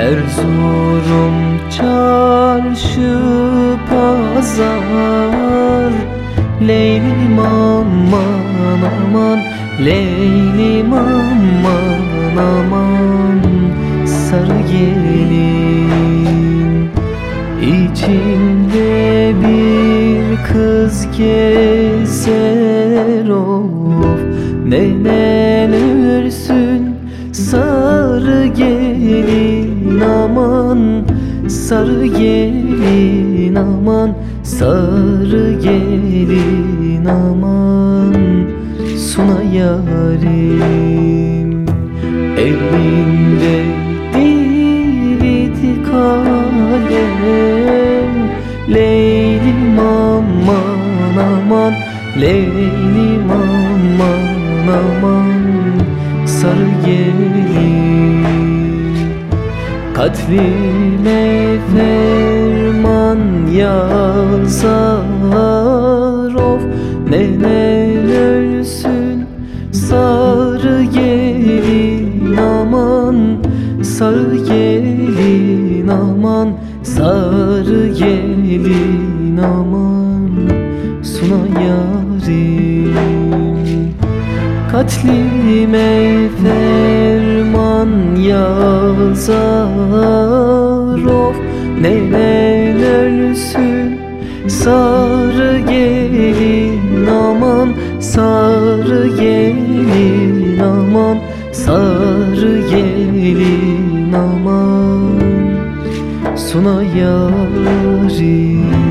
Geziyorum çarşı pazar. Leylim aman aman Leylim aman aman. Sarı gelin İçinde bir kız gezer of. Nenen ölsün Sarı gelin aman Sarı gelin aman. Suna yarim Elinde dividi kalem. Leylim aman aman Leylim aman aman. Sarı gelin Katlime ferman yazar. Of nenen ölsün Sarı gelin aman Sarı gelin aman Sarı gelin aman. Suna yarim. Katlime ferman yazar Of nenen ölsün Sarı gelin aman Sarı gelin aman Sarı gelin aman. Suna yarim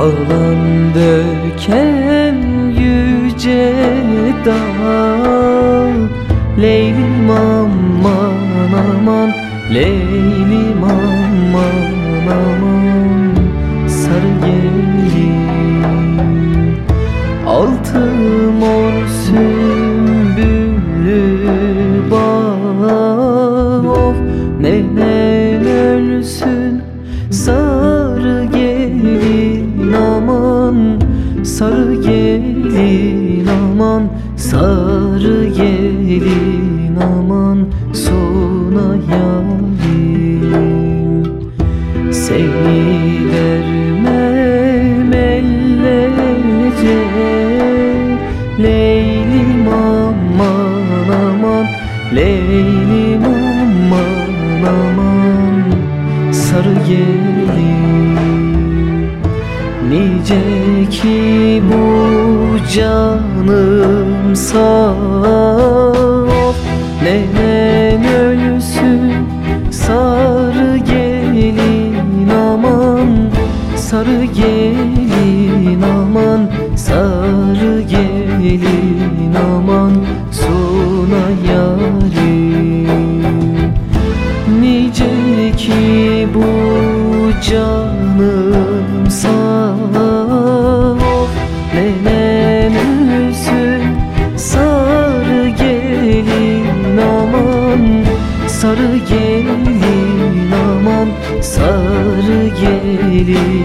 Palan döken yüce dağ Leylim aman aman Leylim aman aman Sarı gelin Altı mor gelin aman Sarı gelin aman Sona yarim Seni vermem ellere Leylim aman aman Leylim aman aman Sarı gelin. Nice ki bu saf Nenen ölsün sarı gelin aman Sarı gelin aman Sarı gelin aman Sona yarim. Nice ki bu canım saf gelin